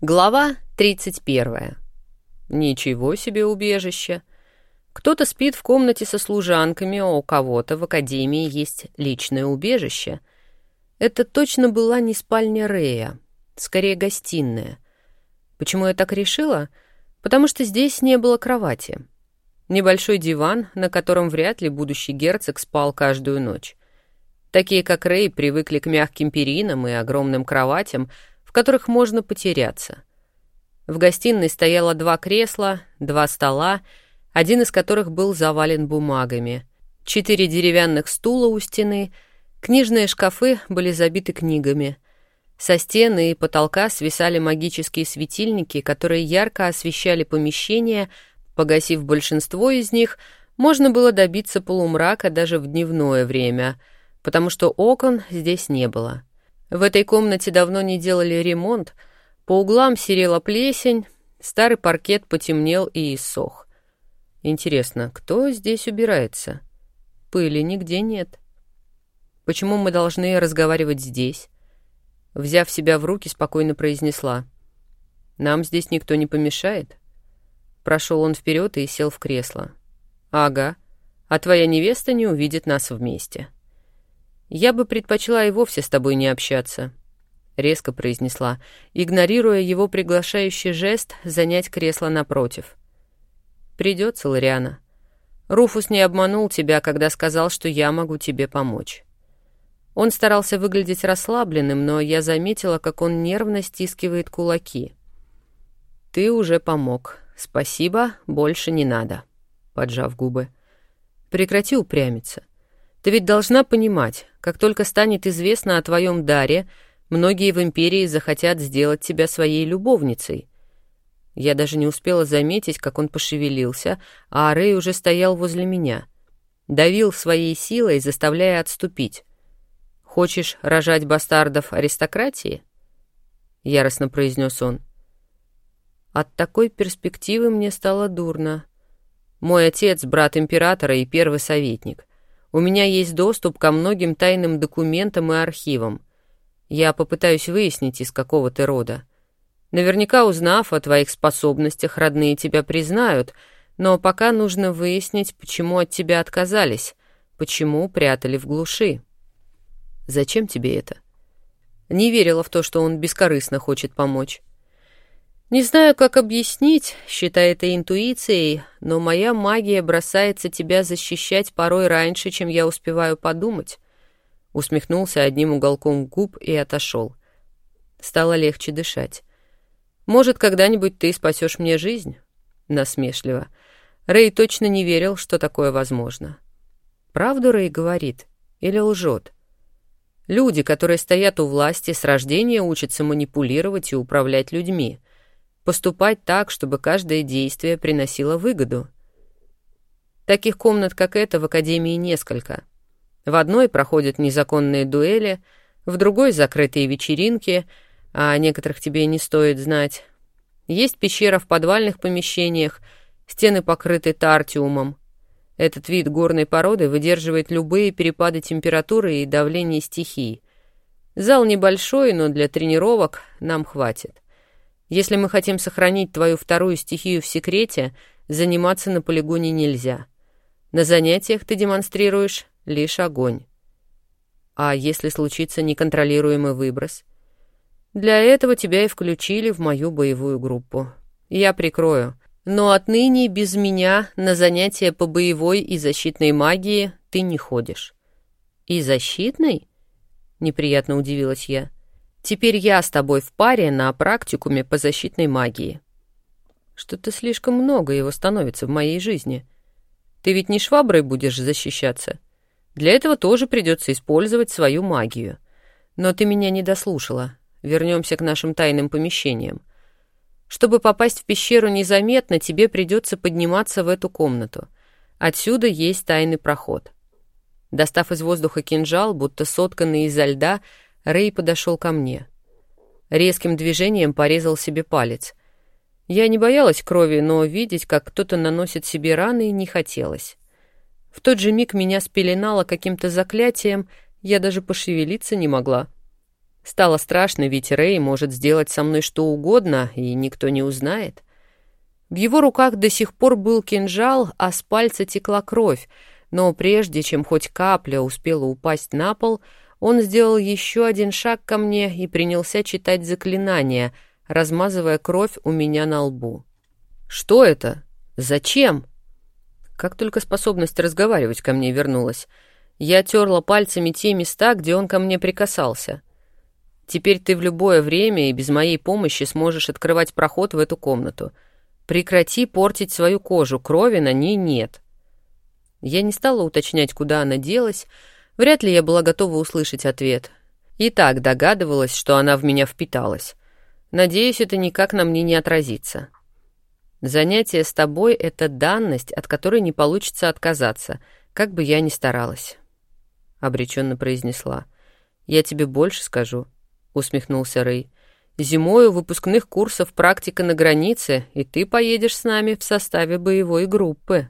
Глава 31. Ничего себе убежище. Кто-то спит в комнате со служанками, а у кого-то в академии есть личное убежище. Это точно была не спальня Рея, скорее гостиная. Почему я так решила? Потому что здесь не было кровати. Небольшой диван, на котором вряд ли будущий герцог спал каждую ночь. Такие, как Рэй, привыкли к мягким перинам и огромным кроватям — в которых можно потеряться. В гостиной стояло два кресла, два стола, один из которых был завален бумагами, четыре деревянных стула у стены, книжные шкафы были забиты книгами. Со стены и потолка свисали магические светильники, которые ярко освещали помещение, погасив большинство из них, можно было добиться полумрака даже в дневное время, потому что окон здесь не было. В этой комнате давно не делали ремонт, по углам серела плесень, старый паркет потемнел и иссох. Интересно, кто здесь убирается? Пыли нигде нет. Почему мы должны разговаривать здесь? Взяв себя в руки, спокойно произнесла. Нам здесь никто не помешает. Прошел он вперед и сел в кресло. Ага, а твоя невеста не увидит нас вместе. «Я бы предпочла и вовсе с тобой не общаться», — резко произнесла, игнорируя его приглашающий жест занять кресло напротив. «Придется, Лориана. Руфус не обманул тебя, когда сказал, что я могу тебе помочь». Он старался выглядеть расслабленным, но я заметила, как он нервно стискивает кулаки. «Ты уже помог. Спасибо, больше не надо», — поджав губы. «Прекрати упрямиться. Ты ведь должна понимать, как только станет известно о твоем даре, многие в Империи захотят сделать тебя своей любовницей. Я даже не успела заметить, как он пошевелился, а Рэй уже стоял возле меня. Давил своей силой, заставляя отступить. «Хочешь рожать бастардов аристократии?» — яростно произнес он. От такой перспективы мне стало дурно. Мой отец — брат императора и первый советник. У меня есть доступ ко многим тайным документам и архивам. Я попытаюсь выяснить, из какого ты рода. Наверняка, узнав о твоих способностях, родные тебя признают, но пока нужно выяснить, почему от тебя отказались, почему прятали в глуши. Зачем тебе это? Не верила в то, что он бескорыстно хочет помочь. Не знаю, как объяснить, считая это интуицией, но моя магия бросается тебя защищать порой раньше, чем я успеваю подумать. Усмехнулся одним уголком губ и отошел. Стало легче дышать. Может, когда-нибудь ты спасешь мне жизнь? Насмешливо. Рэй точно не верил, что такое возможно. Правду Рэй говорит или лжет? Люди, которые стоят у власти, с рождения учатся манипулировать и управлять людьми — поступать так, чтобы каждое действие приносило выгоду. Таких комнат, как эта, в Академии несколько. В одной проходят незаконные дуэли, в другой — закрытые вечеринки, а о некоторых тебе не стоит знать. Есть пещера в подвальных помещениях, стены покрыты тартиумом. Этот вид горной породы выдерживает любые перепады температуры и давления стихий. Зал небольшой, но для тренировок нам хватит. Если мы хотим сохранить твою вторую стихию в секрете, заниматься на полигоне нельзя. На занятиях ты демонстрируешь лишь огонь. А если случится неконтролируемый выброс? Для этого тебя и включили в мою боевую группу. Я прикрою. Но отныне без меня на занятия по боевой и защитной магии ты не ходишь. И защитной? Неприятно удивилась я. Теперь я с тобой в паре на практикуме по защитной магии. Что-то слишком много его становится в моей жизни. Ты ведь не шваброй будешь защищаться. Для этого тоже придется использовать свою магию. Но ты меня не дослушала. Вернемся к нашим тайным помещениям. Чтобы попасть в пещеру незаметно, тебе придется подниматься в эту комнату. Отсюда есть тайный проход. Достав из воздуха кинжал, будто сотканный изо льда, Рэй подошел ко мне. Резким движением порезал себе палец. Я не боялась крови, но видеть, как кто-то наносит себе раны, не хотелось. В тот же миг меня спеленало каким-то заклятием, я даже пошевелиться не могла. Стало страшно, ведь Рэй может сделать со мной что угодно, и никто не узнает. В его руках до сих пор был кинжал, а с пальца текла кровь, но прежде чем хоть капля успела упасть на пол, он сделал еще один шаг ко мне и принялся читать заклинание, размазывая кровь у меня на лбу. «Что это? Зачем?» Как только способность разговаривать ко мне вернулась, я терла пальцами те места, где он ко мне прикасался. Теперь ты в любое время и без моей помощи сможешь открывать проход в эту комнату. Прекрати портить свою кожу, крови на ней нет. Я не стала уточнять, куда она делась, Вряд ли я была готова услышать ответ. И так догадывалась, что она в меня впиталась. Надеюсь, это никак на мне не отразится. Занятие с тобой — это данность, от которой не получится отказаться, как бы я ни старалась. Обреченно произнесла. «Я тебе больше скажу», — усмехнулся Рэй. «Зимой у выпускных курсов практика на границе, и ты поедешь с нами в составе боевой группы».